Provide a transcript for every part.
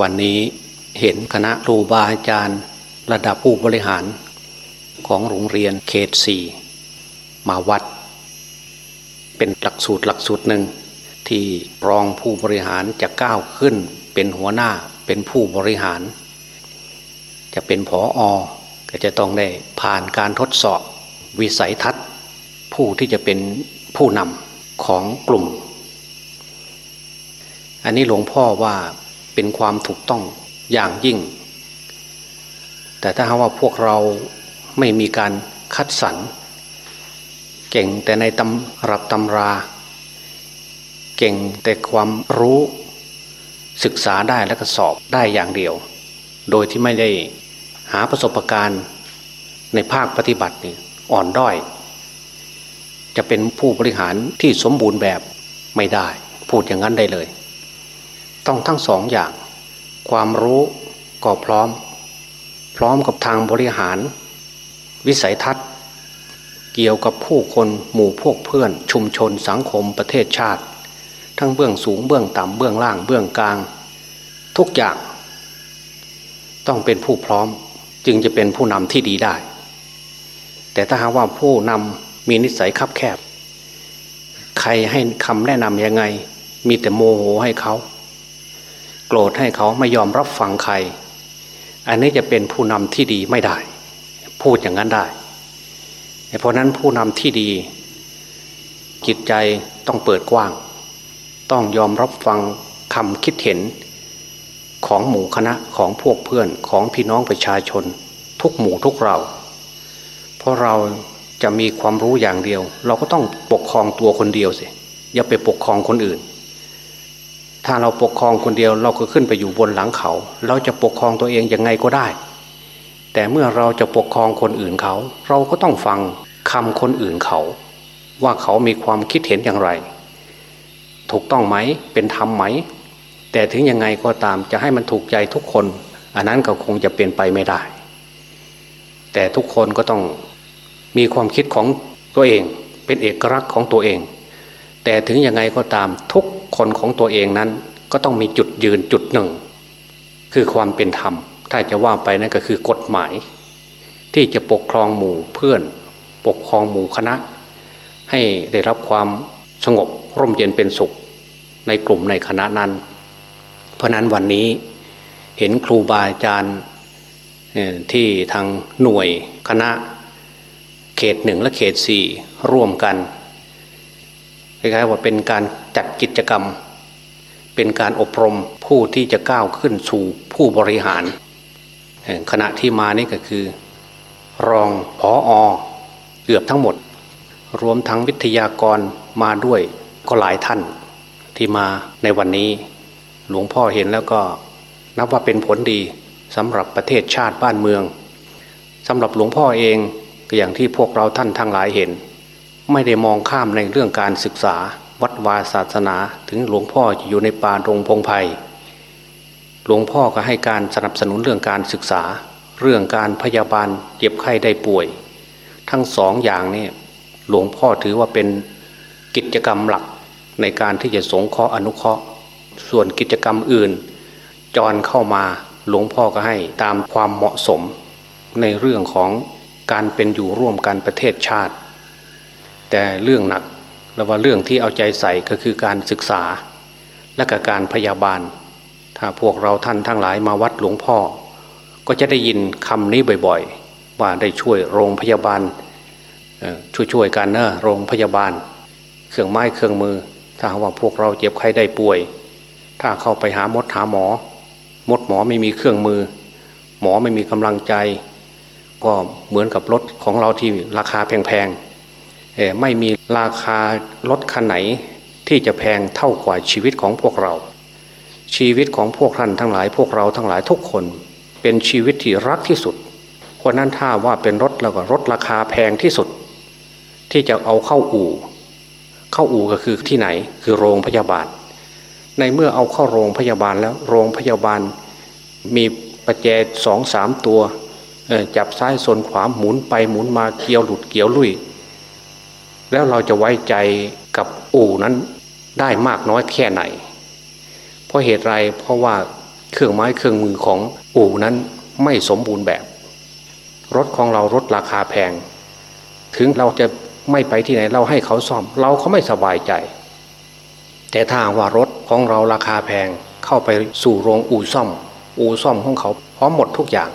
วันนี้เห็นคณะครูบาอาจารย์ ระดับผู้บริหารของโรงเรียนเขตสี่มาวัด เป็นหลักสูตรหลักสูตรหนึ่ง ที่รองผู้บริหารจะก้าวขึ้น เป็นหัวหน้าเป็นผู้บริหาร จะเป็นผออก็จะต้องได้ผ่านการทดสอบวิสัยทัศน์ ผู้ที่จะเป็นผู้นำของกลุ่ม อันนี้หลวงพ่อว่า เป็นความถูกต้องอย่างยิ่ง แต่ถ้าหากว่าพวกเราไม่มีการคัดสรรเก่งแต่ในตำรับตำรา เก่งแต่ความรู้ศึกษาได้และก็สอบได้อย่างเดียว โดยที่ไม่ได้หาประสบการณ์ในภาคปฏิบัตินี่อ่อนด้อย จะเป็นผู้บริหารที่สมบูรณ์แบบไม่ได้ พูดอย่างนั้นได้เลย ต้องทั้งสองอย่าง ความรู้ก็พร้อม พร้อมกับทางบริหาร วิสัยทัศน์ เกี่ยวกับผู้คนหมู่พวกเพื่อน ชุมชนสังคมประเทศชาติ ทั้งเบื้องสูงเบื้องต่ำเบื้องล่างเบื้องกลาง ทุกอย่าง ต้องเป็นผู้พร้อมจึงจะเป็นผู้นำที่ดีได้ แต่ถ้าหากว่าผู้นำมีนิสัยคับแคบ ใครให้คำแนะนำยังไง มีแต่โมโหให้เขา โกรธให้เขาไม่ยอมรับฟังใคร อันนี้จะเป็นผู้นำที่ดีไม่ได้ พูดอย่างนั้นได้เพราะนั้นผู้นำที่ดี จิตใจต้องเปิดกว้าง ต้องยอมรับฟังคำคิดเห็นของหมู่คณะของพวกเพื่อนของพี่น้องประชาชน ทุกหมู่ทุกเรา เพราะเราจะมีความรู้อย่างเดียว เราก็ต้องปกครองตัวคนเดียวสิอย่าไปปกครองคนอื่น ถ้าเราปกครองคนเดียวเราก็ขึ้นไปอยู่บนหลังเขา เราจะปกครองตัวเองยังไงก็ได้ แต่เมื่อเราจะปกครองคนอื่นเขา เราก็ต้องฟังคำคนอื่นเขา ว่าเขามีความคิดเห็นอย่างไร ถูกต้องไหมเป็นธรรมไหม แต่ถึงยังไงก็ตามจะให้มันถูกใจทุกคน อันนั้นก็คงจะเป็นไปไม่ได้ แต่ทุกคนก็ต้องมีความคิดของตัวเอง เป็นเอกลักษณ์ของตัวเอง แต่ถึงยังไงก็ตามทุก คนของตัวเองนั้น ก็ต้องมีจุดยืนจุดหนึ่ง คือความเป็นธรรม ถ้าจะว่าไปนั่นก็คือกฎหมาย ที่จะปกครองหมู่เพื่อน ปกครองหมู่คณะ ให้ได้รับความสงบร่มเย็นเป็นสุข ในกลุ่มในคณะนั้น เพราะนั้นวันนี้เห็นครูบาอาจารย์ที่ทางหน่วยคณะ เขตหนึ่งและเขตสี่ร่วมกัน คล้ายๆว่าเป็นการจัดกิจกรรม เป็นการอบรมผู้ที่จะก้าวขึ้นสู่ผู้บริหารคณะที่มานี่ก็คือ รองผออเกือบทั้งหมด รวมทั้งวิทยากรมาด้วยก็หลายท่านที่มาในวันนี้ หลวงพ่อเห็นแล้วก็นับว่าเป็นผลดีสำหรับประเทศชาติบ้านเมืองสำหรับหลวงพ่อเองก็อย่างที่พวกเราท่านทั้งหลายเห็น ไม่ได้มองข้ามในเรื่องการศึกษาวัดวาศาสนา ถึงหลวงพ่อจะอยู่ในป่าดงพงไพ่หลวงพ่อก็ให้การสนับสนุนเรื่องการศึกษา เรื่องการพยาบาลเจ็บไข้ได้ป่วย ทั้งสองอย่างนี้หลวงพ่อถือว่าเป็นกิจกรรมหลักในการที่จะสงเคราะห์อนุเคราะห์ ส่วนกิจกรรมอื่นจรเข้ามาหลวงพ่อก็ให้ตามความเหมาะสม ในเรื่องของการเป็นอยู่ร่วมกันประเทศชาติ แต่เรื่องหนักแล้วว่าเรื่องที่เอาใจใส่ก็คือการศึกษา และกการพยาบาล ถ้าพวกเราท่านทั้งหลายมาวัดหลวงพ่อ ก็จะได้ยินคำนี้บ่อยๆ ว่าได้ช่วยโรงพยาบาลช่วยๆกันเนอะโรงพยาบาล เครื่องไม้เครื่องมือ ถ้าว่าพวกเราเจ็บไข้ได้ป่วย ถ้าเข้าไปหามดหาหมอ มดหมอไม่มีเครื่องมือ หมอไม่มีกำลังใจ ก็เหมือนกับรถของเราที่ราคาแพงๆ ไม่มีราคารถคันไหนที่จะแพงเท่ากว่าชีวิตของพวกเรา ชีวิตของพวกท่านทั้งหลายพวกเราทั้งหลายทุกคน เป็นชีวิตที่รักที่สุดเพราะนั้นถ้าว่าเป็นรถแล้วก็รถราคาแพงที่สุด ที่จะเอาเข้าอู่ เข้าอู่ก็คือที่ไหนคือโรงพยาบาล ในเมื่อเอาเข้าโรงพยาบาลแล้วโรงพยาบาล มีประแจสองสามตัวจับซ้ายส่วนขวาหมุนไปหมุนมาเกี่ยวหลุดเกี่ยวลุย แล้วเราจะไว้ใจกับอู่นั้นได้มากน้อยแค่ไหน เพราะเหตุไรเพราะว่าเครื่องไม้เครื่องมือของอู่นั้นไม่สมบูรณ์แบบ รถของเรารถราคาแพง ถึงเราจะไม่ไปที่ไหนเราให้เขาซ่อม เราเขาไม่สบายใจ แต่ถ้าว่ารถของเราราคาแพงเข้าไปสู่โรงอู่ซ่อม อู่ซ่อมของเขาพร้อมหมดทุกอย่าง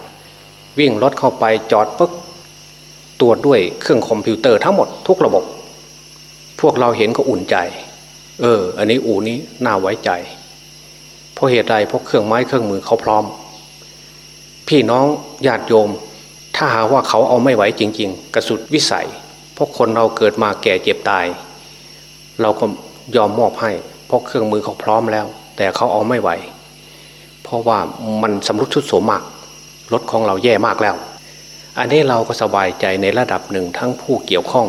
วิ่งรถเข้าไปจอดปึ๊กตรวจด้วยเครื่องคอมพิวเตอร์ทั้งหมดทุกระบบ วกเราเห็นก็อุ่นใจ เออ อันนี้อู่นี้น่าไว้ใจ เพราะเหตุใดเพราะเครื่องไม้เครื่องมือเขาพร้อม พี่น้องญาติโยม ถ้าหาว่าเขาเอาไม่ไหวจริง ๆ กระสุดวิสัย เพราะคนเราเกิดมาแก่เจ็บตาย เราก็ยอมมอบให้ เพราะเครื่องมือเขาพร้อมแล้ว แต่เขาเอาไม่ไหว เพราะว่ามันสำรุดชุดโสมมากรถของเราแย่มากแล้ว อันนี้เราก็สบายใจในระดับหนึ่งทั้งผู้เกี่ยวข้อง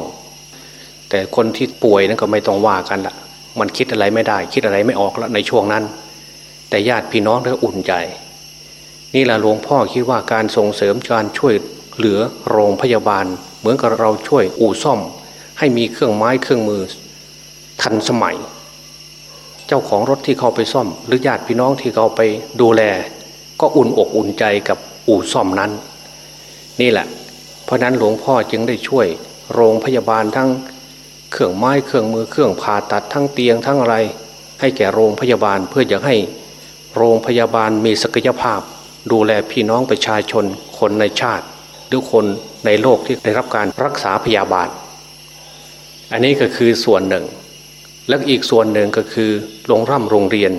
แต่คนที่ป่วยนั่นก็ไม่ต้องว่ากันละมันคิดอะไรไม่ได้ คิดอะไรไม่ออกแล้วในช่วงนั้น แต่ญาติพี่น้องก็อุ่นใจ นี่แหละหลวงพ่อคิดว่าการส่งเสริมการช่วยเหลือโรงพยาบาล เหมือนกับเราช่วยอู่ซ่อม ให้มีเครื่องไม้เครื่องมือ ทันสมัย เจ้าของรถที่เขาไปซ่อม หรือญาติพี่น้องที่เขาไปดูแล ก็อุ่นอกอุ่นใจกับอู่ซ่อมนั้น นี่แหละ เพราะนั้นหลวงพ่อจึงได้ช่วยโรงพยาบาลทั้ง เครื่องไม้เครื่องมือเครื่องผ่าตัดทั้งเตียงทั้งอะไร ให้แก่โรงพยาบาลเพื่ออยากให้ โรงพยาบาลมีศักยภาพ ดูแลพี่น้องประชาชน คนในชาติ หรือคนในโลกที่ได้รับการรักษาพยาบาล อันนี้ก็คือส่วนหนึ่ง และอีกส่วนหนึ่งก็คือโรงร่ำโรงเรียน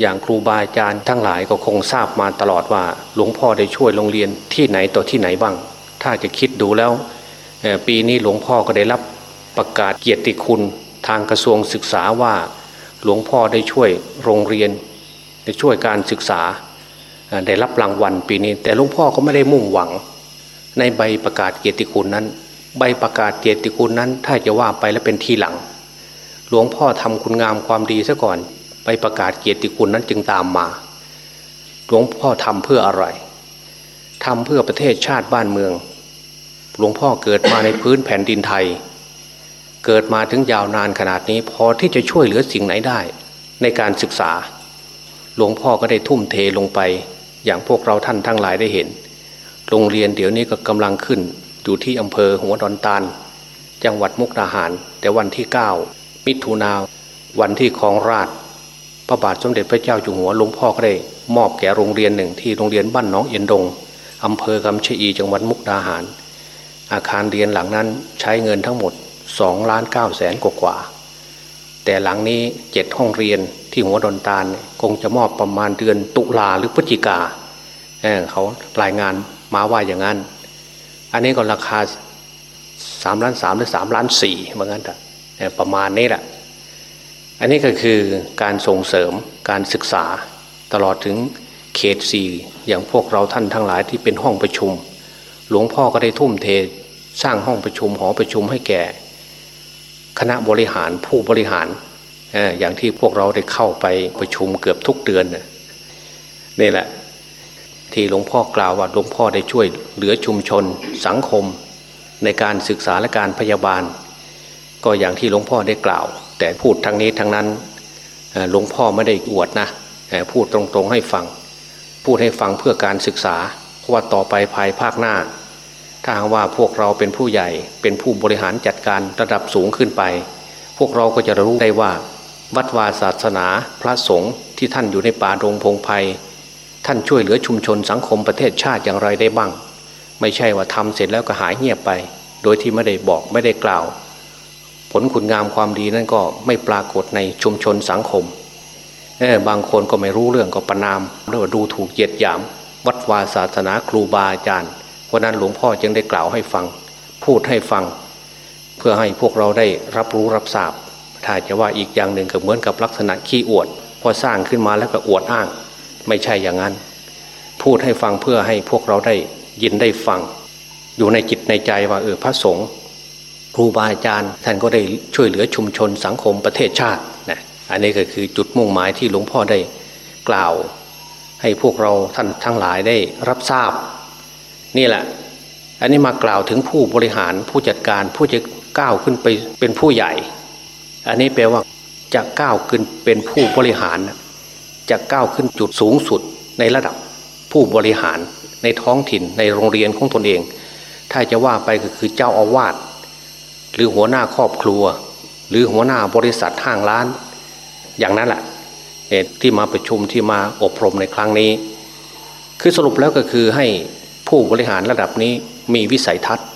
อย่างครูบาอาจารย์ทั้งหลายก็คงทราบมาตลอดว่าหลวงพ่อได้ช่วยโรงเรียนที่ไหนต่อที่ไหนบ้าง ถ้าจะคิดดูแล้วปีนี้หลวงพ่อก็ได้รับ ประกาศเกียรติคุณทางกระทรวงศึกษาว่า หลวงพ่อได้ช่วยโรงเรียน ได้ช่วยการศึกษาได้รับรางวัลปีนี้ แต่หลวงพ่อก็ไม่ได้มุ่งหวัง ในใบประกาศเกียรติคุณนั้น ใบประกาศเกียรติคุณนั้น ถ้าจะว่าไปแล้วเป็นทีหลัง หลวงพ่อทำคุณงามความดีซะก่อนใบประกาศเกียรติคุณนั้นจึงตามมา หลวงพ่อทำเพื่ออะไรทำเพื่อประเทศชาติบ้านเมือง หลวงพ่อเกิดมาในพื้นแผ่นดินไทย เกิดมาถึงยาวนานขนาดนี้ พอที่จะช่วยเหลือสิ่งไหนได้ ในการศึกษา หลวงพ่อก็ได้ทุ่มเทลงไป อย่างพวกเราท่านทั้งหลายได้เห็น โรงเรียนเดี๋ยวนี้ก็กำลังขึ้น อยู่ที่อำเภอหัวดอนตาลจังหวัดมุกดาหาร แต่วันที่ 9 มิถุนาวันที่คลองราชพระบาทสมเด็จพระเจ้าอยู่หัวหลวงพ่อก็ได้มอบแก่โรงเรียนหนึ่งที่โรงเรียนบ้านน้องเอ็นดงอำเภอคำชะอีจังหวัดมุกดาหาร อาคารเรียนหลังนั้นใช้เงินทั้งหมด 2ล้านเก้าแสนกว่า แต่หลังนี้เจ็ดห้องเรียนที่หัวดอนตาลคงจะมอบประมาณเดือนตุลาหรือพฤศจิกาเเขารายงานมาว่าอย่างนั้น อันนี้ก็ราคาสามล้านสามหรือสามล้านสี่เหมือนกันแต่ประมาณนี้แหละ อันนี้ก็คือการส่งเสริมการศึกษาตลอดถึงเขตสี่อย่างพวกเราท่านทั้งหลายที่เป็นห้องประชุม หลวงพ่อก็ได้ทุ่มเทสร้างห้องประชุมหอประชุมให้แก่ คณะบริหารผู้บริหารอย่างที่พวกเราได้เข้าไปประชุมเกือบทุกเดือนนี่แหละ ที่หลวงพ่อกล่าวว่าหลวงพ่อได้ช่วยเหลือชุมชนสังคม ในการศึกษาและการพยาบาล ก็อย่างที่หลวงพ่อได้กล่าว แต่พูดทางนี้ทางนั้นหลวงพ่อไม่ได้อวดนะพูดตรงๆให้ฟัง พูดให้ฟังเพื่อการศึกษาเพราะว่าต่อไปภายภาคหน้า ถ้าว่าพวกเราเป็นผู้ใหญ่เป็นผู้บริหารจัดการระดับสูงขึ้นไป พวกเราก็จะรู้ได้ว่า วัดวาศาสนาพระสงฆ์ที่ท่านอยู่ในป่าโรงพงไพ่ท่านช่วยเหลือชุมชนสังคมประเทศชาติอย่างไรได้บ้าง ไม่ใช่ว่าทำเสร็จแล้วก็หายเงียบไป โดยที่ไม่ได้บอกไม่ได้กล่าว ผลคุณงามความดีนั่นก็ไม่ปรากฏในชุมชนสังคมบางคนก็ไม่รู้เรื่องก็ประนามหรือว่าดูถูกเหยียดหยาม วัดวาศาสนาครูบาอาจารย์ ราะนั้นหลวงพ่อจึงได้กล่าวให้ฟัง พูดให้ฟัง เพื่อให้พวกเราได้รับรู้รับทราบ ถ้าจะว่าอีกอย่างหนึ่งก็เหมือนกับลักษณะขี้อวด พอสร้างขึ้นมาแล้วก็อวดอ้าง ไม่ใช่อย่างนั้น พูดให้ฟังเพื่อให้พวกเราได้ยินได้ฟัง อยู่ในจิตในใจว่าเออพระสงฆ์ครูบาอาจารย์ท่านก็ได้ช่วยเหลือชุมชนสังคมประเทศชาตินะอันนี้ก็คือจุดมุ่งหมายที่หลวงพ่อได้กล่าว ให้พวกเราท่านทั้งหลายได้รับทราบ นี่แหละ อันนี้มากล่าวถึงผู้บริหารผู้จัดการผู้จะก้าวขึ้นไปเป็นผู้ใหญ่ อันนี้แปลว่าจะก้าวขึ้นเป็นผู้บริหาร จะก้าวขึ้นจุดสูงสุดในระดับผู้บริหารในท้องถิ่นในโรงเรียนของตนเอง ถ้าจะว่าไปก็คือเจ้าอาวาสหรือหัวหน้าครอบครัว หรือหัวหน้าบริษัทห้างร้าน อย่างนั้นแหละที่มาประชุมที่มาอบรมในครั้งนี้ คือสรุปแล้วก็คือให้ ผู้บริหารระดับนี้มีวิสัยทัศน์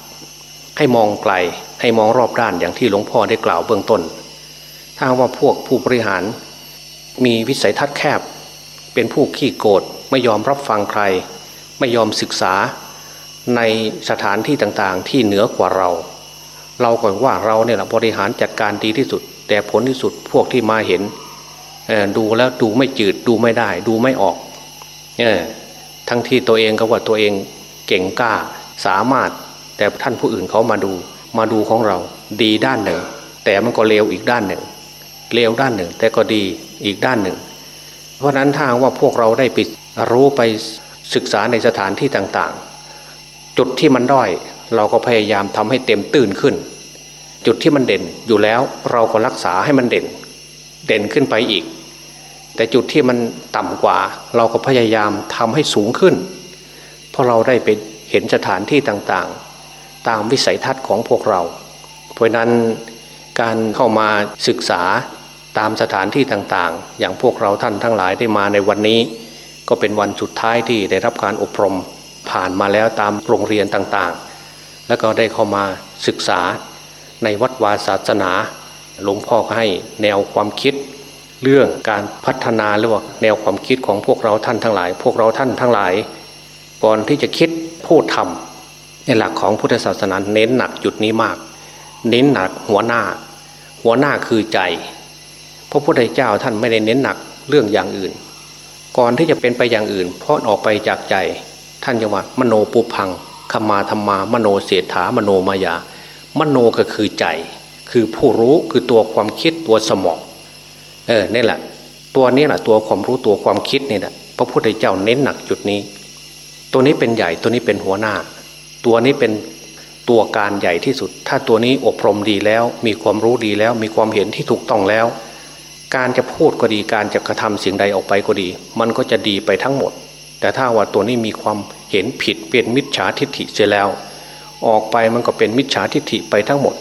ให้มองไกลให้มองรอบด้านอย่างที่หลวงพ่อได้กล่าวเบื้องต้น ถ้าว่าพวกผู้บริหาร มีวิสัยทัศน์แคบ เป็นผู้ขี้โกรธไม่ยอมรับฟังใคร ไม่ยอมศึกษาในสถานที่ต่างๆ ที่เหนือกว่าเรา เราก่อนว่าเราเนี่ยแหละบริหารจัดการดีที่สุด แต่ผลที่สุดพวกที่มาเห็นดูแล้วดูไม่จืดดูไม่ได้ ดูไม่ออกอทั้งที่ตัวเองก็ว่าตัวเอง เก่งกล้าสามารถ แต่ท่านผู้อื่นเขามาดูมาดูของเรา ดีด้านหนึ่ง แต่มันก็เลวอีกด้านหนึ่งเลวด้านหนึ่ง แต่ก็ดีอีกด้านหนึ่ง เพราะนั้นถ้าว่าพวกเราได้ไปรู้ไปศึกษาในสถานที่ต่างๆ จุดที่มันด้อยเราก็พยายามทำให้เต็มตื่นขึ้น จุดที่มันเด่นอยู่แล้วเราก็รักษาให้มันเด่น เด่นขึ้นไปอีก แต่จุดที่มันต่ำกว่า เราก็พยายามทำให้สูงขึ้น ราะเราได้ไปเห็นสถานที่ต่างๆ ตามวิสัยทัศน์ของพวกเรา เพราะนั้นการเข้ามาศึกษาตามสถานที่ต่างๆ อย่างพวกเราท่านทั้งหลายได้มาในวันนี้ ก็เป็นวันสุดท้ายที่ได้รับการอบรมผ่านมาแล้วตามโรงเรียนต่างๆ แล้วก็ได้เข้ามาศึกษาในวัดวาศาสนา หลวงพ่อให้แนวความคิด เรื่องการพัฒนาหรือว่าแนวความคิดของพวกเราท่านทั้งหลาย พวกเราท่านทั้งหลาย ก่อนที่จะคิดพูดทำในหลักของพุทธศาสนาเน้นหนักจุดนี้มาก เน้นหนักหัวหน้า หัวหน้าคือใจพระพุทธเจ้าท่านไม่ได้เน้นหนักเรื่องอย่างอื่น ก่อนที่จะเป็นไปอย่างอื่นเพราะออกไปจากใจ ท่านจะว่ามโนปุพังขมาธรรมามโนเสถามโนมายา มโนก็คือใจ คือผู้รู้คือตัวความคิดตัวสมองเออนี่แหละ ตัวนี้แหละตัวความรู้ตัวความคิดนี่แหละพระพุทธเจ้าเน้นหนักจุดนี้ ตัวนี้เป็นใหญ่ตัวนี้เป็นหัวหน้า ตัวนี้เป็นตัวการใหญ่ที่สุด ถ้าตัวนี้อบรมดีแล้ว มีความรู้ดีแล้ว มีความเห็นที่ถูกต้องแล้ว การจะพูดก็ดีการจะกระทำสิ่งใดออกไปก็ดี มันก็จะดีไปทั้งหมด แต่ถ้าว่าตัวนี้มีความเห็นผิดเป็นมิจฉาทิฏฐิเสียแล้ว ออกไปมันก็เป็นมิจฉาทิฏฐิไปทั้งหมด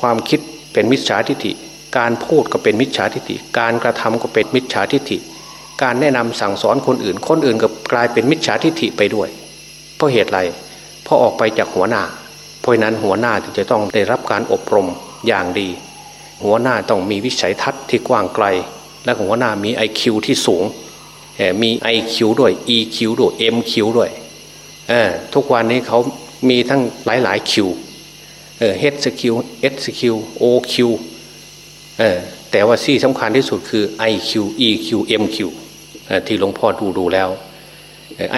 ความคิดเป็นมิจฉาทิฏฐิ การพูดก็เป็นมิจฉาทิฏฐิ การกระทำก็เป็นมิจฉาทิฏฐิ การแนะนำสั่งสอนคนอื่น คนอื่นก็กลายเป็นมิจฉาทิฏฐิไปด้วย เพราะเหตุไรเพราะออกไปจากหัวหน้า เพราะนั้นหัวหน้าจะต้องได้รับการอบรมอย่างดี หัวหน้าต้องมีวิสัยทัศน์ที่กว้างไกล และหัวหน้ามี IQ ที่สูงมี IQ ด้วย EQ ด้วย MQ ด้วยทุกวันนี้เขามีทั้งหลายหลายคิวเออ HQ SQ OQ แต่ว่าที่สำคัญที่สุดคือ IQ EQ MQ ที่หลวงพ่อดูดูแล้ว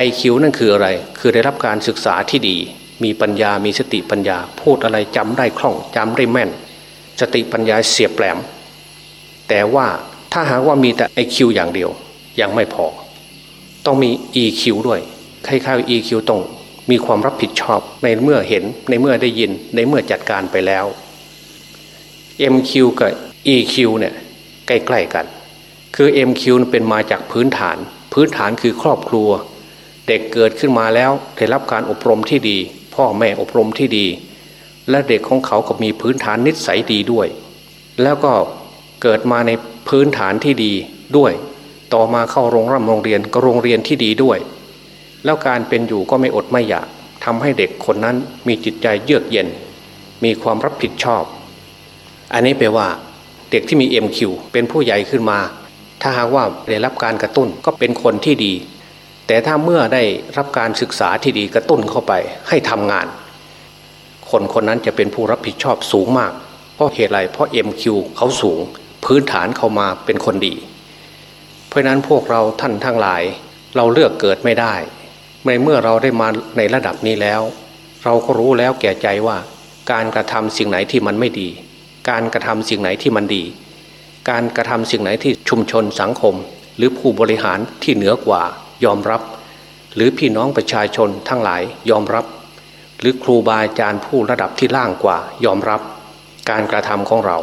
IQ นั่นคืออะไร คือได้รับการศึกษาที่ดี มีปัญญามีสติปัญญา พูดอะไรจำได้คล่องจำได้แม่น สติปัญญาเสียบแหลม แต่ว่าถ้าหากว่ามีแต่ IQ อย่างเดียว ยังไม่พอ ต้องมี EQ ด้วยคล้ายๆ EQ ต้องมีความรับผิดชอบในเมื่อเห็นในเมื่อได้ยินในเมื่อจัดการไปแล้ว MQ กับ EQ เนี่ยใกล้ๆกัน คือ MQ เป็นมาจากพื้นฐาน พื้นฐานคือครอบครัว เด็กเกิดขึ้นมาแล้วได้รับการอบรมที่ดี พ่อแม่อบรมที่ดี และเด็กของเขาก็มีพื้นฐานนิสัยดีด้วย แล้วก็เกิดมาในพื้นฐานที่ดีด้วย ต่อมาเข้าโรงร่ำโรงเรียนก็โรงเรียนที่ดีด้วย แล้วการเป็นอยู่ก็ไม่อดไม่อยากทำให้เด็กคนนั้นมีจิตใจเยือกเย็น มีความรับผิดชอบ อันนี้แปลว่า เด็กที่มี MQ เป็นผู้ใหญ่ขึ้นมา ถ้าหากว่าได้รับการกระตุ้นก็เป็นคนที่ดี แต่ถ้าเมื่อได้รับการศึกษาที่ดีกระตุ้นเข้าไปให้ทำงาน คนคนนั้นจะเป็นผู้รับผิดชอบสูงมาก เพราะเหตุไรเพราะ MQ เขาสูง พื้นฐานเขามาเป็นคนดี เพราะนั้นพวกเราท่านทั้งหลายเราเลือกเกิดไม่ได้ในเมื่อเราได้มาในระดับนี้แล้ว เราก็รู้แล้วแก่ใจว่า การกระทำสิ่งไหนที่มันไม่ดี การกระทำสิ่งไหนที่มันดี การกระทำสิ่งไหนที่ชุมชนสังคม หรือผู้บริหารที่เหนือกว่ายอมรับ หรือพี่น้องประชาชนทั้งหลายยอมรับ หรือครูบาอาจารย์ผู้ระดับที่ล่างกว่ายอมรับ การกระทำของเรา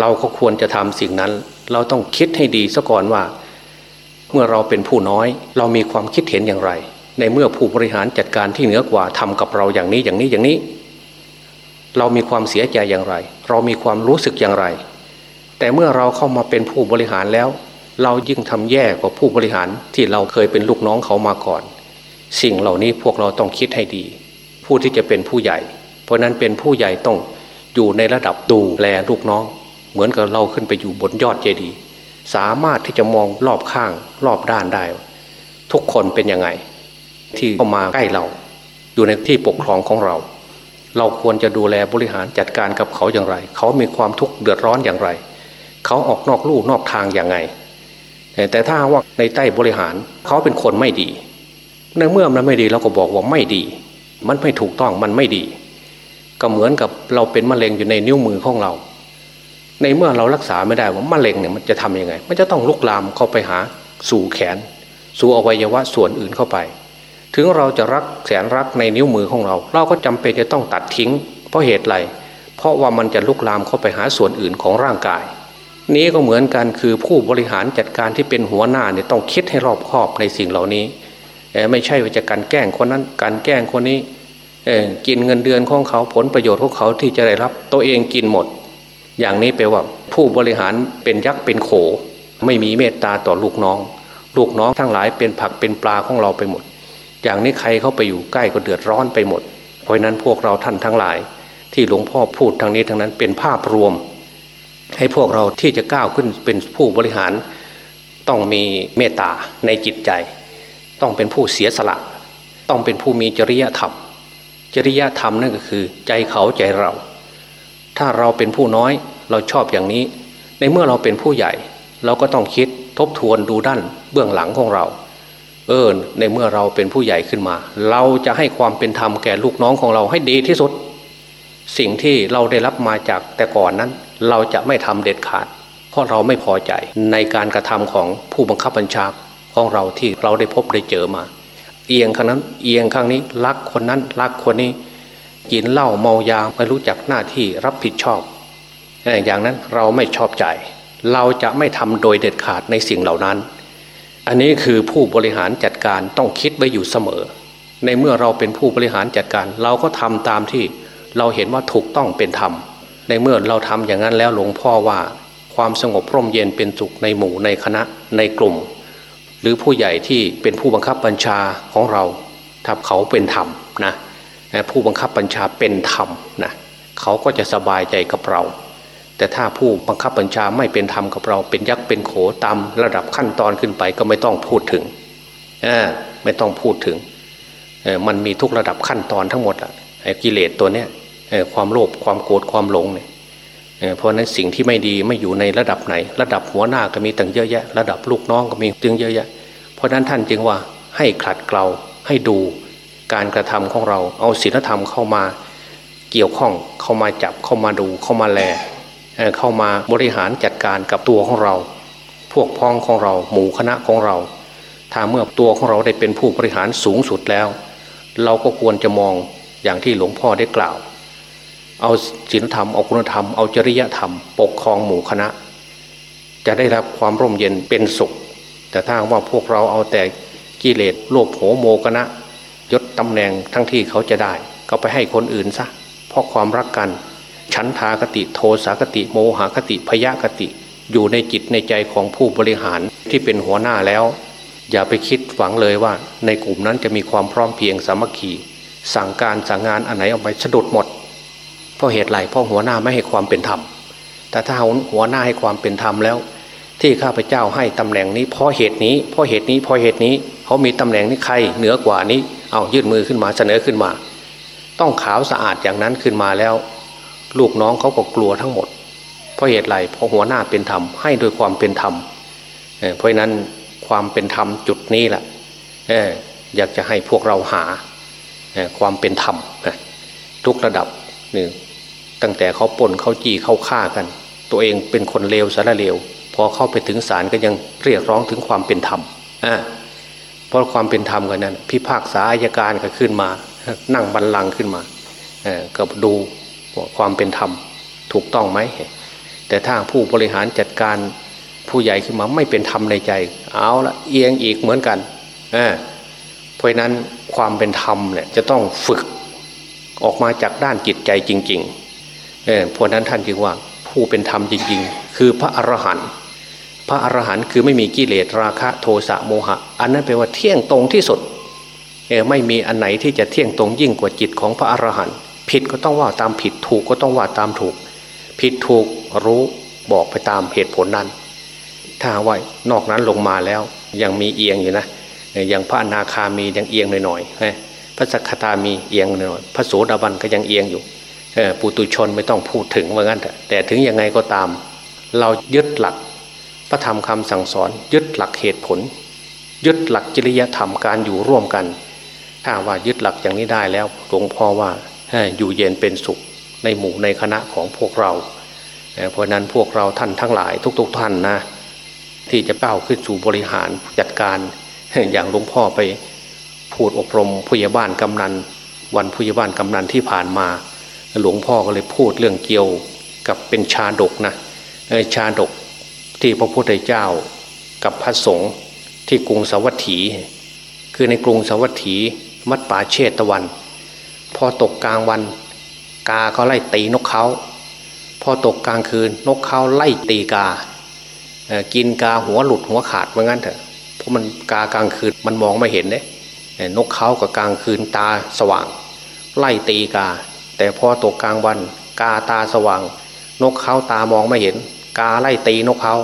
เราก็ควรจะทำสิ่งนั้น เราต้องคิดให้ดีซะก่อนว่า เมื่อเราเป็นผู้น้อย เรามีความคิดเห็นอย่างไร ในเมื่อผู้บริหารจัดการที่เหนือกว่าทำกับเราอย่างนี้อย่างนี้อย่างนี้ เรามีความเสียใจอย่างไร เรามีความรู้สึกอย่างไร แต่เมื่อเราเข้ามาเป็นผู้บริหารแล้ว เรายิ่งทำแย่กว่าผู้บริหารที่เราเคยเป็นลูกน้องเขามาก่อน สิ่งเหล่านี้พวกเราต้องคิดให้ดี ผู้ที่จะเป็นผู้ใหญ่ เพราะนั้นเป็นผู้ใหญ่ต้องอยู่ในระดับดูแลลูกน้อง เหมือนกับเราขึ้นไปอยู่บนยอดเจดีย์สามารถที่จะมองรอบข้างรอบด้านได้ ทุกคนเป็นยังไง ที่เข้ามาใกล้เรา อยู่ในที่ปกครองของเรา เราควรจะดูแลบริหารจัดการกับเขาอย่างไร เขามีความทุกข์เดือดร้อนอย่างไร เขาออกนอกลู่นอกทางอย่างไง แต่ถ้าว่าในใต้บริหารเขาเป็นคนไม่ดี ในเมื่อมันไม่ดีเราก็บอกว่าไม่ดี มันไม่ถูกต้องมันไม่ดี ก็เหมือนกับเราเป็นมะเร็งอยู่ในนิ้วมือของเรา ในเมื่อเรารักษาไม่ได้ว่ามะเร็งเนี่ยมันจะทํำยังไง มันจะต้องลุกลามเข้าไปหาสู่แขน สู่อวัยวะส่วนอื่นเข้าไป ถึงเราจะรักแสนรักในนิ้วมือของเรา เราก็จำเป็นจะต้องตัดทิ้ง เพราะเหตุไรเพราะว่ามันจะลุกลามเข้าไปหาส่วนอื่นของร่างกาย นี้ก็เหมือนกันคือผู้บริหารจัดการที่เป็นหัวหน้าเนี่ยต้องคิดให้รอบคอบในสิ่งเหล่านี้ไม่ใช่ว่าจะการแกล้งคนนั้นการแกล้งคนนี้กินเงินเดือนของเขาผลประโยชน์ของเขาที่จะได้รับ ตัวเองกินหมด อย่างนี้แปลว่าผู้บริหารเป็นยักษ์เป็นโข ไม่มีเมตตาต่อลูกน้อง ลูกน้องทั้งหลายเป็นผักเป็นปลาของเราไปหมด อย่างนี้ใครเข้าไปอยู่ใกล้ก็เดือดร้อนไปหมด เพราะนั้นพวกเราท่านทั้งหลาย ที่หลวงพ่อพูดทางนี้ทางนั้นเป็นภาพรวม ให้พวกเราที่จะก้าวขึ้นเป็นผู้บริหาร ต้องมีเมตตาในจิตใจ ต้องเป็นผู้เสียสละ ต้องเป็นผู้มีจริยธรรม จริยธรรมนั่นก็คือ ใจเขาใจเรา ถ้าเราเป็นผู้น้อยเราชอบอย่างนี้ ในเมื่อเราเป็นผู้ใหญ่ เราก็ต้องคิดทบทวนดูด้านเบื้องหลังของเรา เออในเมื่อเราเป็นผู้ใหญ่ขึ้นมา เราจะให้ความเป็นธรรมแก่ลูกน้องของเราให้ดีที่สุด สิ่งที่เราได้รับมาจากแต่ก่อนนั้น เราจะไม่ทำเด็ดขาด เพราะเราไม่พอใจในการกระทำของผู้บังคับบัญชาของเราที่เราได้พบได้เจอมา เอียงครั้งนั้นเอียงครั้งนี้รักคนนั้นรักคนนี้กินเหล้าเมายาไม่รู้จักหน้าที่รับผิดชอบ อย่างนั้นเราไม่ชอบใจ เราจะไม่ทำโดยเด็ดขาดในสิ่งเหล่านั้น อันนี้คือผู้บริหารจัดการต้องคิดไว้อยู่เสมอ ในเมื่อเราเป็นผู้บริหารจัดการ เราก็ทำตามที่ เราเห็นว่าถูกต้องเป็นธรรม ในเมื่อเราทำอย่างนั้นแล้วหลวงพ่อว่าความสงบร่มเย็นเป็นสุขในหมู่ในคณะในกลุ่ม หรือผู้ใหญ่ที่เป็นผู้บังคับบัญชาของเราถ้าเขาเป็นธรรมนะผู้บังคับบัญชาเป็นธรรมนะเขาก็จะสบายใจกับเรา แต่ถ้าผู้บังคับบัญชาไม่เป็นธรรมกับเราเป็นยักษ์เป็นโขตามระดับขั้นตอนขึ้นไปก็ไม่ต้องพูดถึงไม่ต้องพูดถึงมันมีทุกระดับขั้นตอนทั้งหมดอะกิเลสตัวเนี้ย ความโลภความโกรธความหลงเนี่ยเพราะนั้นสิ่งที่ไม่ดีไม่อยู่ในระดับไหน ระดับหัวหน้าก็มีตั้งเยอะแยะ ระดับลูกน้องก็มีตั้งเยอะแยะ เพราะนั้นท่านจึงว่าให้ขัดเกลาให้ดูการกระทำของเรา เอาศีลธรรมเข้ามาเกี่ยวข้องเข้ามาจับเข้ามาดูเข้ามาแลเข้ามาบริหารจัดการกับตัวของเรา พวกพ้องของเรา หมู่คณะของเรา ถ้าเมื่อตัวของเราได้เป็นผู้บริหารสูงสุดแล้ว เราก็ควรจะมองอย่างที่หลวงพ่อได้กล่าว เอาศีลธรรม เอาคุณธรรม เอาจริยธรรม ปกครองหมู่คณะ จะได้รับความร่มเย็นเป็นสุข แต่ถ้าว่าพวกเราเอาแต่กิเลสโลภโหโมกณะยศตำแหน่งทั้งที่เขาจะได้ ก็ไปให้คนอื่นซะเพราะความรักกัน ฉันทากติโทสากติโมหคติพยากติ อยู่ในจิตในใจของผู้บริหารที่เป็นหัวหน้าแล้ว อย่าไปคิดหวังเลยว่า ในกลุ่มนั้นจะมีความพร้อมเพียงสามัคคีสั่งการสั่งงานอันไหนออกไปสะดุดหมด เพราะเหตุไรเพราะหัวหน้าไม่ให้ความเป็นธรรม แต่ถ้าหัวหน้าให้ความเป็นธรรมแล้ว ที่ข้าพเจ้าให้ตำแหน่งนี้เพราะเหตุนี้เพราะเหตุนี้เพราะเหตุนี้เขามีตำแหน่งนี้ใครเหนือกว่านี้ เอายื่นมือขึ้นมาเสนอขึ้นมา ต้องขาวสะอาดอย่างนั้นขึ้นมาแล้ว ลูกน้องเขาก็กลัวทั้งหมด เพราะเหตุไรเพราะหัวหน้าเป็นธรรมให้โดยความเป็นธรรมเพราะนั้นความเป็นธรรมจุดนี้แหละอยากจะให้พวกเราหาความเป็นธรรมทุกระดับ นึ่ตั้งแต่เขาปนเขาจีเขาฆ่ากัน ตัวเองเป็นคนเลวสารเลวพอเข้าไปถึงศาลก็ยังเรียกร้องถึงความเป็นธรรมเพราะความเป็นธรรมกันนั้นพิพากษาอายการก็ขึ้นมา นั่งบันลังขึ้นมาก็ดูความเป็นธรรมถูกต้องไหมแต่ถ้าผู้บริหารจัดการผู้ใหญ่ขึ้นมาไม่เป็นธรรมในใจ เอาละเอียงอีกเหมือนกันเพราะนั้นความเป็นธรรมเนี่ยจะต้องฝึก ออกมาจากด้านจิตใจจริงๆเพราะนั้นท่านจึงว่าผู้เป็นธรรมจริง ๆ คือพระอรหันต์พระอรหันต์คือไม่มีกิเลสราคะโทสะโมหะ อันนั้นแปลว่าเที่ยงตรงที่สุดไม่มีอันไหนที่จะเที่ยงตรงยิ่งกว่าจิตของพระอรหันต์ผิดก็ต้องว่าตามผิดถูกก็ต้องว่าตามถูก ผิดถูกรู้บอกไปตามเหตุผลนั้น ถ้าว่านอกนั้นลงมาแล้วยังมีเอียงอยู่นะอย่างพระอนาคามียังเอียงหน่อยๆ พระสักคามีเอียงหน่อยพระโสดาบันก็ยังเอียงอยู่ปุตุชนไม่ต้องพูดถึงว่างั้นแต่ถึงยังไงก็ตาม เรายึดหลักพระธรรมคำสั่งสอน ยึดหลักเหตุผล ยึดหลักจริยธรรมการอยู่ร่วมกัน ถ้าว่ายึดหลักอย่างนี้ได้แล้วหลวงพ่อว่าอยู่เย็นเป็นสุขในหมู่ในคณะของพวกเรา เพราะนั้นพวกเราท่านทั้งหลายทุก ๆทท่านนะ ที่จะก้าวขึ้นสู่บริหารจัดการอย่างหลวงพ่อไป พูดอบรมผู้ใหญ่บ้านกำนันวันผู้ใหญ่บ้านกำนันที่ผ่านมา หลวงพ่อก็เลยพูดเรื่องเกี่ยวกับเป็นชาดกนะชาดกที่พระพุทธเจ้ากับพระสงฆ์ที่กรุงสวัสถี คือในกรุงสวัสถีมัดป่าเชตตะวัน พอตกกลางวัน กาเขาไล่ตีนกเขาพอตกกลางคืนนกเขาไล่ตีกา กินกาหัวหลุดหัวขาดเหมือนกันเถอะเพราะมันกากลางคืนมันมองไม่เห็นเนี่ย นกเขากับกลางคืนตาสว่าง ไล่ตีกา แต่พอตกกลางวันกาตาสว่าง นกเขาตามองไม่เห็น กาไล่ตีนกเขา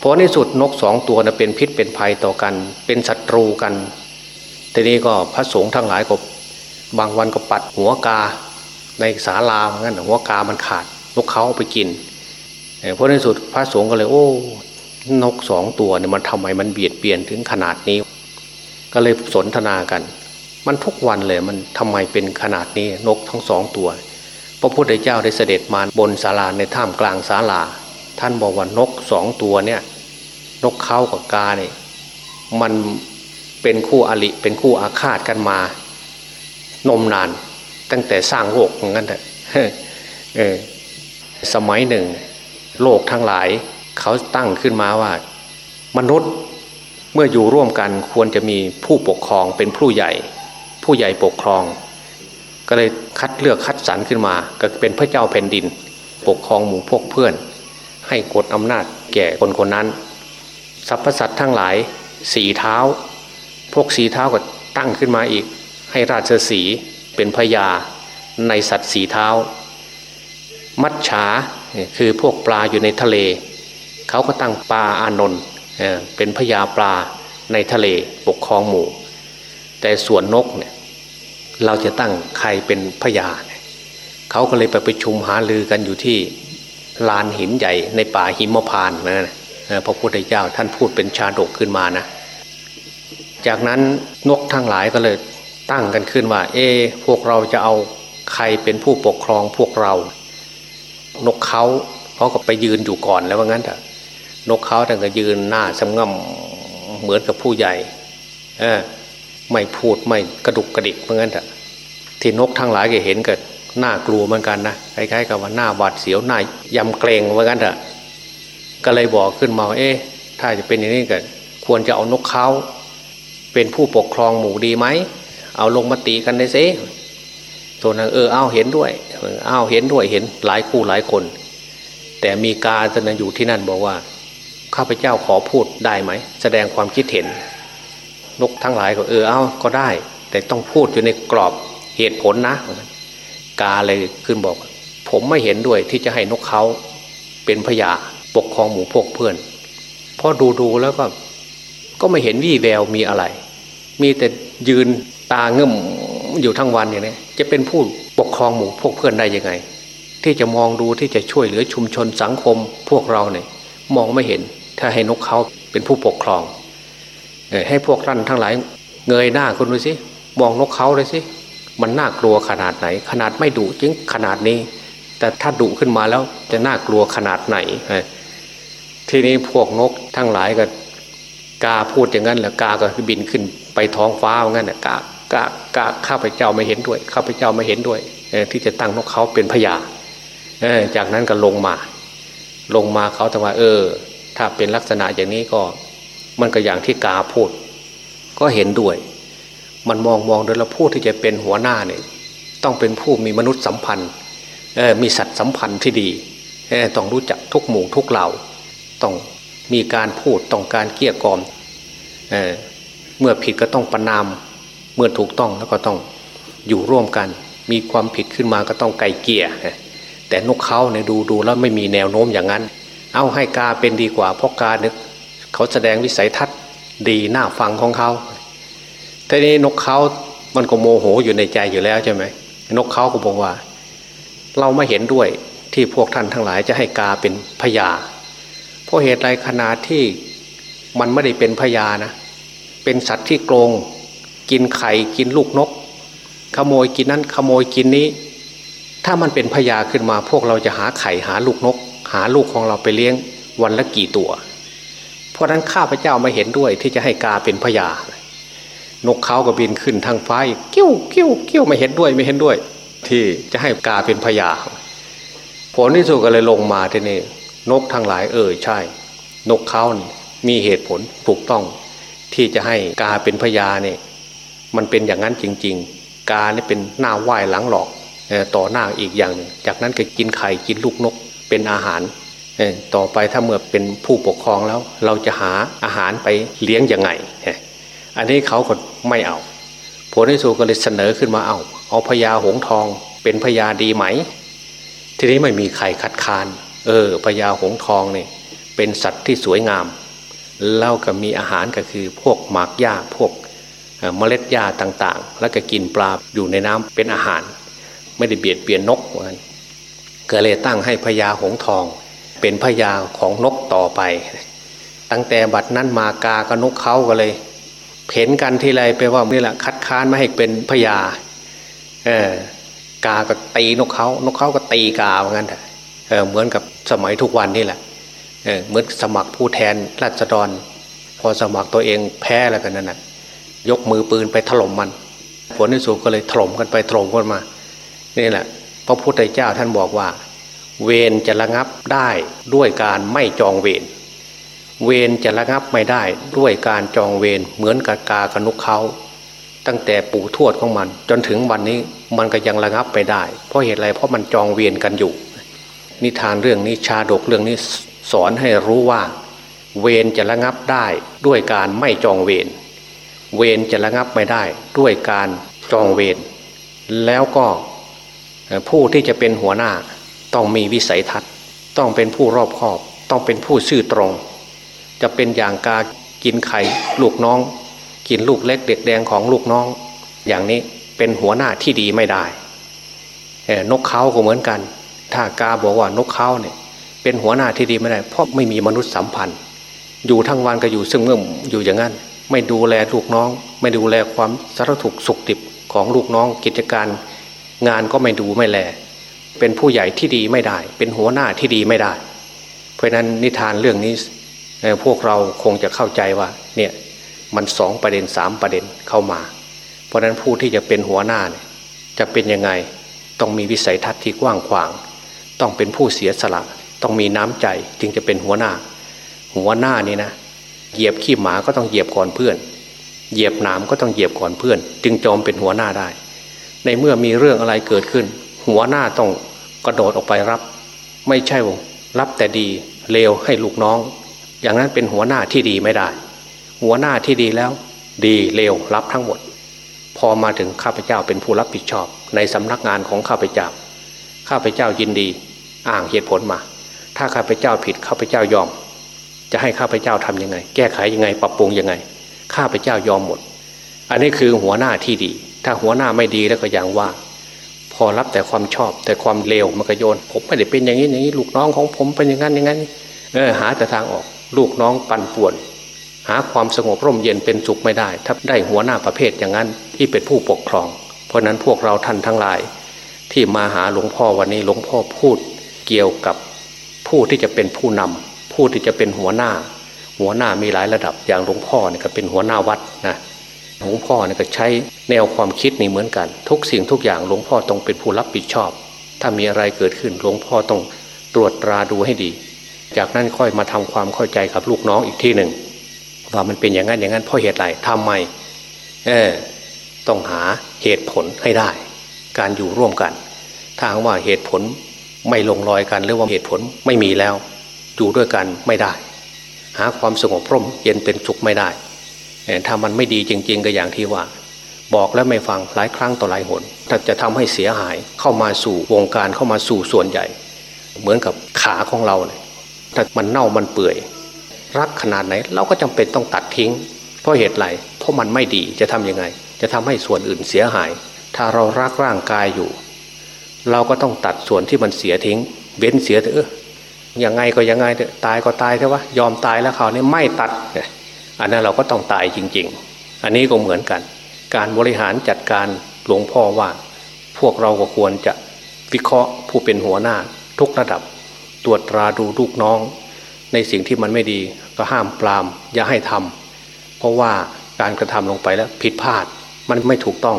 พอในสุดนกสองตัวนะเป็นพิษเป็นภัยต่อกัน เป็นศัตรูกัน ทีนี้ก็พระสงฆ์ทั้งหลายก็บางวันก็ปัดหัวกา ในศาลาเหมือนกันหัวกามันขาด นกเขาไปกินเพราะในสุดพระสงฆ์ก็เลย โอ้ นกสองตัวเนี่ยมันทำไมมันเบียดเบียนถึงขนาดนี้ ก็เลยสนทนากัน มันทุกวันเลยมันทำไมเป็นขนาดนี้นกทั้งสองตัว พระพุทธเจ้าได้เสด็จมาบนศาลาในถ้ำกลางศาลา ท่านบอกว่านกสองตัวเนี่ย นกเขากับกาเนี่ยมันเป็นคู่อริเป็นคู่อาฆาตกันมา นมนาน ตั้งแต่สร้างโลกเหมือนกันเออสมัยหนึ่ง โลกทั้งหลาย เขาตั้งขึ้นมาว่า มนุษย์ เมื่ออยู่ร่วมกันควรจะมีผู้ปกครองเป็นผู้ใหญ่ ผู้ใหญ่ปกครอง ก็เลยคัดเลือกคัดสรรขึ้นมา ก็เป็นพระเจ้าแผ่นดิน ปกครองหมู่พวกเพื่อน ให้กดอำนาจแก่คนคนนั้นสรรพสัตว์ทั้งหลายสีเท้า พวกสีเท้าก็ตั้งขึ้นมาอีก ให้ราชสีเป็นพญาในสัตว์สีเท้า มัดฉาคือพวกปลาอยู่ในทะเล เขาก็ตั้งปลาอานนท์ เป็นพญาปลาในทะเลปกครองหมู่ แต่ส่วนนกเนี่ยเราจะตั้งใครเป็นพญาเขาก็เลยไปประชุมหาลือกันอยู่ที่ลานหินใหญ่ในป่าหิมพานนะพระพุทธเจ้าท่านพูดเป็นชาดกขึ้นมานะ จากนั้นนกทั้งหลายก็เลยตั้งกันขึ้นว่า เอ พวกเราจะเอาใครเป็นผู้ปกครองพวกเรา นกเขาเขาก็ไปยืนอยู่ก่อนแล้วว่างั้นเถอะ นกเขาแต่ก็ยืนหน้าสำง่ำเหมือนกับผู้ใหญ่เออไม่พูดไม่กระดุกกระดิกเหมือนกันเถอะที่นกทั้งหลายก็เห็นก็น่ากลัวเหมือนกันนะคล้ายๆกับว่าหน้าหวาดเสียวหน้ายำเกรงเหมือนกันเถอะก็เลยบอกขึ้นมาเอ๊ะถ้าจะเป็นอย่างนี้ก็ควรจะเอานกเขาเป็นผู้ปกครองหมู่ดีไหมเอาลงมาตีกันได้ซิตัวนั้นเออเอาเห็นด้วยเอ้าเห็นด้วยเห็นหลายคู่หลายคน แต่มีกาตนะอยู่ที่นั่นบอกว่า ข้าพเจ้าขอพูดได้ไหม แสดงความคิดเห็น นกทั้งหลายก็เออเอาก็ได้ แต่ต้องพูดอยู่ในกรอบเหตุผลนะ กาเลยขึ้นบอก ผมไม่เห็นด้วยที่จะให้นกเขาเป็นพญาปกครองหมู่พวกเพื่อนพอดูดูแล้วก็ก็ไม่เห็นวี่แววมีอะไร มีแต่ยืนตาเง่มอยู่ทั้งวันอย่างนี้จะเป็นผู้ปกครองหมู่พวกเพื่อนได้ยังไง ที่จะมองดูที่จะช่วยเหลือชุมชนสังคมพวกเราเนี่ยมองไม่เห็น ถ้าให้นกเขาเป็นผู้ปกครองให้พวกท่านทั้งหลาย เงยหน้าคุณดูสิมองนกเขาเลยสิมันน่ากลัวขนาดไหน ขนาดไม่ดุจึงขนาดนี้ แต่ถ้าดุขึ้นมาแล้วจะน่ากลัวขนาดไหนทีนี้พวกนกทั้งหลายก็กาพูดอย่างนั้นแหละกาก็บินขึ้นไปท้องฟ้าอย่างนั้นกากะกะข้าพเจ้าไม่เห็นด้วย ข้าพเจ้าไม่เห็นด้วยที่จะตั้งนกเขาเป็นพญาจากนั้นก็ลงมา ลงมาเขาแต่ว่า เออ ถ้าเป็นลักษณะอย่างนี้ก็มันก็อย่างที่กาพูด ก็เห็นด้วย มันมองมองโดยเราพูดที่จะเป็นหัวหน้าเนี่ยต้องเป็นผู้มีมนุษย์สัมพันธ์มีสัตว์สัมพันธ์ที่ดีต้องรู้จักทุกหมู่ทุกเหล่า ต้องมีการพูดต้องการเกี้ยกล่อมเเมื่อผิดก็ต้องประนาม เมื่อถูกต้องแล้วก็ต้องอยู่ร่วมกัน มีความผิดขึ้นมาก็ต้องไกลเกี่ยแต่นกเขาเนี่ยดูดูแล้วไม่มีแนวโน้มอย่างนั้น เอาให้กาเป็นดีกว่า เพราะกาเนี่ยเขาแสดงวิสัยทัศน์ดีน่าฟังของเขาแต่นี้นกเขามันก็โมโหอยู่ในใจอยู่แล้วใช่ไหมนกเขาก็บอกว่า เราไม่เห็นด้วยที่พวกท่านทั้งหลายจะให้กาเป็นพญาเพราะเหตุไรขนาดที่มันไม่ได้เป็นพญานะ เป็นสัตว์ที่โกงกินไข่กินลูกนก ขโมยกินนั้นขโมยกินนี้ ถ้ามันเป็นพญาขึ้นมาพวกเราจะหาไข่หาลูกนก หาลูกของเราไปเลี้ยงวันละกี่ตัว เพราะนั้นข้าพเจ้าไม่เห็นด้วยที่จะให้กาเป็นพญานกเขาก็บินขึ้นทางฟ้ากิ้ยวเกิ้ยวเกิ้ยวไม่เห็นด้วยไม่เห็นด้วย ที่จะให้กาเป็นพญาผลที่สุดก็เลยลงมาทีนี้นกทั้งหลายเออใช่ นกเขานี่มีเหตุผลถูกต้องที่จะให้กาเป็นพญาเนี่ยมันเป็นอย่างนั้นจริง ๆ กาเนี่ยเป็นหน้าไหว้หลังหลอกต่อหน้าอีกอย่างหนึ่งจากนั้นก็กินไข่กินลูกนก เป็นอาหาร ต่อไปถ้าเมื่อเป็นผู้ปกครองแล้ว เราจะหาอาหารไปเลี้ยงยังไง อันนี้เขาก็ไม่เอาผลที่สุดก็เลยเสนอขึ้นมาเอาเอาพญาหงทองเป็นพญาดีไหม ทีนี้ไม่มีใครคัดค้าน เออพญาหงทองเนี่ยเป็นสัตว์ที่สวยงามแล้วก็มีอาหารก็คือพวกหมากหญ้าพวกเมล็ดหญ้าต่างๆ แล้วก็กินปลาอยู่ในน้ำเป็นอาหาร ไม่ได้เบียดเบียนนกเหมือน ก็เลยตั้งให้พญาหงทอง เป็นพญาของนกต่อไป ตั้งแต่บัดนั้นมากากับนกเขาก็เลยเห็นกันทีไรไปว่านี่แหละคัดค้านไม่ให้เป็นพญาเออกาก็ตีนกเขานกเขาก็ตีกาเหมือนกันเออเหมือนกับสมัยทุกวันนี่แหละเออเหมือนสมัครผู้แทนราษฎร พอสมัครตัวเองแพ้แล้วกันนั่นแหะยกมือปืนไปถล่มมัน ผลที่สุดก็เลยถล่มกันไปถล่มกันมา นี่แหละ พระพุทธเจ้าท่านบอกว่า เวรจะระงับได้ด้วยการไม่จองเวรเวรจะระงับไม่ได้ด้วยการจองเวรเหมือนกับกากนุกเขาตั้งแต่ปู่ทวดของมัน จนถึงวันนี้มันก็ยังระงับไปได้ เพราะเหตุไรเพราะมันจองเวรกันอยู่ นิทานเรื่องนี้ชาดกเรื่องนี้สอนให้รู้ว่า เวรจะระงับได้ด้วยการไม่จองเวรเวรจะระงับไม่ได้ด้วยการจองเวรแล้วก็ ผู้ที่จะเป็นหัวหน้าต้องมีวิสัยทัศน์ ต้องเป็นผู้รอบคอบ ต้องเป็นผู้ซื่อตรง จะเป็นอย่างกากินไข่ลูกน้อง กินลูกเล็กเด็กแดงของลูกน้อง อย่างนี้เป็นหัวหน้าที่ดีไม่ได้นกเขาก็เหมือนกัน ถ้ากาบอกว่านกเขาเนี่ยเป็นหัวหน้าที่ดีไม่ได้ เพราะไม่มีมนุษย์สัมพันธ์ อยู่ทั้งวันก็อยู่ซึ่งเงื่ออยู่อย่างนั้น ไม่ดูแลลูกน้อง ไม่ดูแลความสารถุกสุขติบของลูกน้องกิจการ งานก็ไม่ดูไม่แล เป็นผู้ใหญ่ที่ดีไม่ได้ เป็นหัวหน้าที่ดีไม่ได้ เพราะนั้นนิทานเรื่องนี้พวกเราคงจะเข้าใจว่าเนี่ยมันสองประเด็นสามประเด็นเข้ามา เพราะนั้นผู้ที่จะเป็นหัวหน้าเนี่ยจะเป็นยังไงต้องมีวิสัยทัศน์ที่กว้างขวาง ต้องเป็นผู้เสียสละ ต้องมีน้ำใจจึงจะเป็นหัวหน้า หัวหน้านี่นะเหยียบขี้หมาก็ต้องเหยียบก่อนเพื่อน เหยียบหนามก็ต้องเหยียบก่อนเพื่อน จึงจอมเป็นหัวหน้าได้ ในเมื่อมีเรื่องอะไรเกิดขึ้น หัวหน้าต้องกระโดดออกไปรับ ไม่ใช่รับแต่ดีเลวให้ลูกน้อง อย่างนั้นเป็นหัวหน้าที่ดีไม่ได้ หัวหน้าที่ดีแล้ว ดีเร็วรับทั้งหมด พอมาถึงข้าพเจ้าเป็นผู้รับผิดชอบ ในสำนักงานของข้าพเจ้า ข้าพเจ้ายินดีอ้างเหตุผลมา ถ้าข้าพเจ้าผิดข้าพเจ้ายอม จะให้ข้าพเจ้าทํำยังไง แก้ไขยังไง ปรับปรุงยังไง ข้าพเจ้ายอมหมด อันนี้คือหัวหน้าที่ดี ถ้าหัวหน้าไม่ดีแล้วก็อย่างว่า พอรับแต่ความชอบ แต่ความเลวมันก็โยน ผมไม่ได้เป็นอย่างนี้อย่างนี้ลูกน้องของผมเป็นอย่างนั้นอย่างนั้นเออหาแต่ทางออกลูกน้องปั่นป่วน หาความสงบร่มเย็นเป็นสุขไม่ได้ ถ้าได้หัวหน้าประเภทอย่างนั้นที่เป็นผู้ปกครอง เพราะนั้นพวกเราท่านทั้งหลาย ที่มาหาหลวงพ่อวันนี้หลวงพ่อพูดเกี่ยวกับผู้ที่จะเป็นผู้นำผู้ที่จะเป็นหัวหน้า หัวหน้ามีหลายระดับอย่างหลวงพ่อเนี่ยก็เป็นหัวหน้าวัดนะ หลวงพ่อเนี่ยก็ใช้แนวความคิดนี่เหมือนกัน ทุกสิ่งทุกอย่างหลวงพ่อต้องเป็นผู้รับผิดชอบ ถ้ามีอะไรเกิดขึ้นหลวงพ่อต้องตรวจตราดูให้ดี จากนั้นค่อยมาทำความเข้าใจกับลูกน้องอีกที่หนึ่งว่ามันเป็นอย่างนั้นอย่างนั้นเพราะเหตุไรทำไมเออต้องหาเหตุผลให้ได้ การอยู่ร่วมกันถ้าว่าเหตุผลไม่ลงรอยกันหรือว่าเหตุผลไม่มีแล้วอยู่ด้วยกันไม่ได้ หาความสงบร่มเย็นเป็นสุขไม่ได้ ถ้ามันไม่ดีจริง ๆ ก็อย่างที่ว่า บอกแล้วไม่ฟังหลายครั้งต่อหลายหนถ้าจะทำให้เสียหายเข้ามาสู่วงการเข้ามาสู่ส่วนใหญ่ เหมือนกับขาของเราเนี่ยถ้ามันเน่ามันเปื่อย รักขนาดไหน เราก็จำเป็นต้องตัดทิ้ง เพราะเหตุไรเพราะมันไม่ดีจะทํำยังไง จะทำให้ส่วนอื่นเสียหาย ถ้าเรารักร่างกายอยู่ เราก็ต้องตัดส่วนที่มันเสียทิ้ง เว้นเสียเถอะยังไงก็ยังไงเถอะตายก็ตายเถอะวะยอมตายแล้วเขาวนี่ไม่ตัดเนี่ย อันนั้นเราก็ต้องตายจริง ๆ อันนี้ก็เหมือนกัน การบริหารจัดการหลวงพ่อว่า พวกเราก็ควรจะวิเคราะห์ผู้เป็นหัวหน้าทุกระดับ ตรวจตราดูลูกน้อง ในสิ่งที่มันไม่ดีก็ห้ามปราม อย่าให้ทำเพราะว่าการกระทำลงไปแล้วผิดพลาดมันไม่ถูกต้อง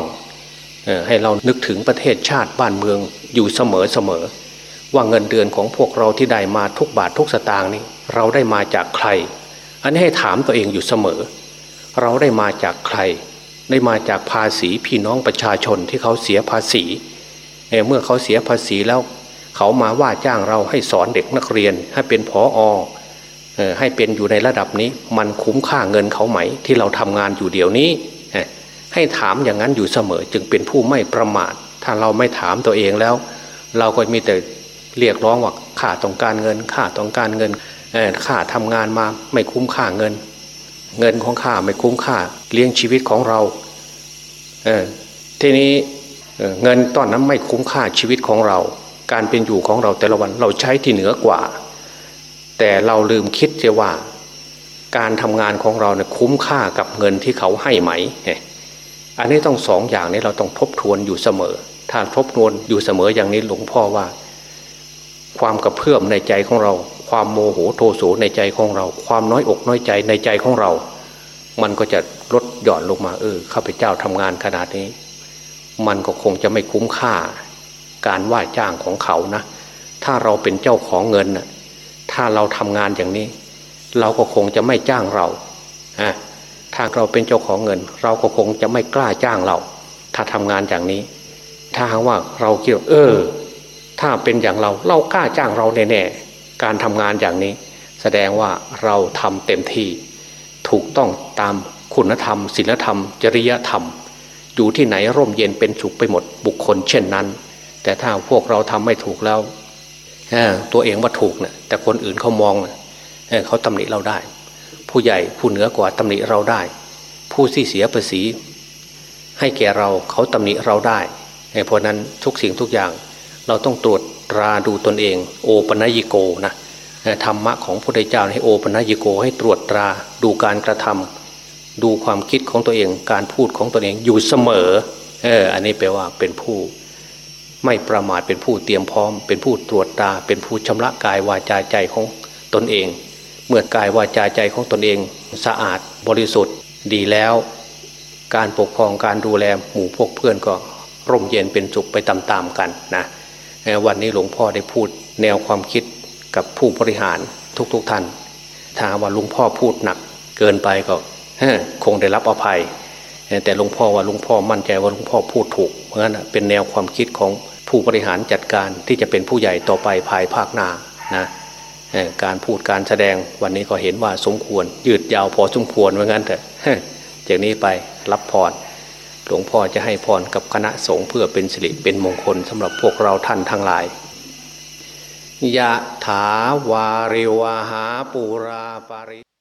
ให้เรานึกถึงประเทศชาติบ้านเมืองอยู่เสมอเสมอว่าเงินเดือนของพวกเราที่ได้มาทุกบาททุกสตางค์นี้ เราได้มาจากใคร อันนี้ให้ถามตัวเองอยู่เสมอ เราได้มาจากใคร ได้มาจากภาษีพี่น้องประชาชนที่เขาเสียภาษีเเมื่อเขาเสียภาษีแล้ว เขามาว่าจ้างเราให้สอนเด็กนักเรียน ให้เป็นผออเอ่อให้เป็นอยู่ในระดับนี้ มันคุ้มค่าเงินเขาไหม ที่เราทำงานอยู่เดี๋ยวนี้ ให้ถามอย่างนั้นอยู่เสมอจึงเป็นผู้ไม่ประมาท ถ้าเราไม่ถามตัวเองแล้ว เราก็มีแต่เรียกร้องว่าข้าต้องการเงินข้าต้องการเงิน ข้าทำงานมาไม่คุ้มค่าเงิน เงินของข้าไม่คุ้มค่าเลี้ยงชีวิตของเราเออทีนี้เเงินตอนนั้นไม่คุ้มค่าชีวิตของเรา การเป็นอยู่ของเราแต่ละวันเราใช้ที่เหนือกว่า แต่เราลืมคิดเสียว่า การทำงานของเราเนี่ยคุ้มค่ากับเงินที่เขาให้ไหมเนี่ยอันนี้ต้องสองอย่างนี้เราต้องทบทวนอยู่เสมอ ถ้าทบทวนอยู่เสมออย่างนี้หลวงพ่อว่า ความกระเพื่อมในใจของเรา ความโมโหโทโสในใจของเรา ความน้อยอกน้อยใจในใจของเรา มันก็จะลดหย่อนลงมา เออข้าพเจ้าทำงานขนาดนี้ มันก็คงจะไม่คุ้มค่า การว่าจ้างของเขานะ ถ้าเราเป็นเจ้าของเงินน่ะถ้าเราทำงานอย่างนี้ เราก็คงจะไม่จ้างเราอะถ้าเราเป็นเจ้าของเงิน เราก็คงจะไม่กล้าจ้างเรา ถ้าทำงานอย่างนี้ ถ้าหากว่าเราคิดว่าเออ ถ้าเป็นอย่างเรา เรากล้าจ้างเราแน่ๆ การทำงานอย่างนี้ แสดงว่าเราทำเต็มที่ ถูกต้องตามคุณธรรมศีลธรรม จริยธรรม อยู่ที่ไหนร่มเย็นเป็นสุขไปหมดบุคคล เช่นนั้น แต่ถ้าพวกเราทำไม่ถูกแล้วตัวเองว่าถูกนะแต่คนอื่นเขามองนะเขาตำหนิเราได้ ผู้ใหญ่ผู้เหนือกว่าตำหนิเราได้ ผู้ที่เสียภาษี ให้แก่เราเขาตำหนิเราได้เพราะนั้นทุกสิ่งทุกอย่างเราต้องตรวจ ราดูตนเอง โอปนยิโกนะธรรมะของพระพุทธเจ้าให้โอปนยิโกให้ตรวจตราดูการกระทำดูความคิดของตัวเอง การพูดของตัวเองอยู่เสมอเอออันนี้แปลว่าเป็นผู้ ไม่ประมาทเป็นผู้เตรียมพร้อม เป็นผู้ตรวจตา เป็นผู้ชำระกายวาจาใจของตนเอง เมื่อกายวาจาใจของตนเองสะอาดบริสุทธิ์ดีแล้ว การปกครองการดูแลหมู่พวกเพื่อนก็ร่มเย็นเป็นสุขไปตามๆกันนะ วันนี้หลวงพ่อได้พูดแนวความคิดกับผู้บริหารทุกๆทท่าน ถ้าว่าหลุงพ่อพูดหนัก เกินไปก็คงได้รับอภัย แต่หลวงพ่อว่าหลวงพ่อมั่นใจว่าหลวงพ่อพูดถูก เพราะฉะนั้นเป็นแนวความคิดของผู้บริหารจัดการที่จะเป็นผู้ใหญ่ต่อไปภายภาคหน้านะการพูดการแสดงวันนี้ก็เห็นว่าสมควร ยืดยาวพอสมควรว่างั้นเถอะจากนี้ไปรับพร หลวงพ่อจะให้พรกับคณะสงฆ์เพื่อเป็นสิริเป็นมงคลสำหรับพวกเราท่านทั้งหลายยะถาวาริวหาปูราปาริ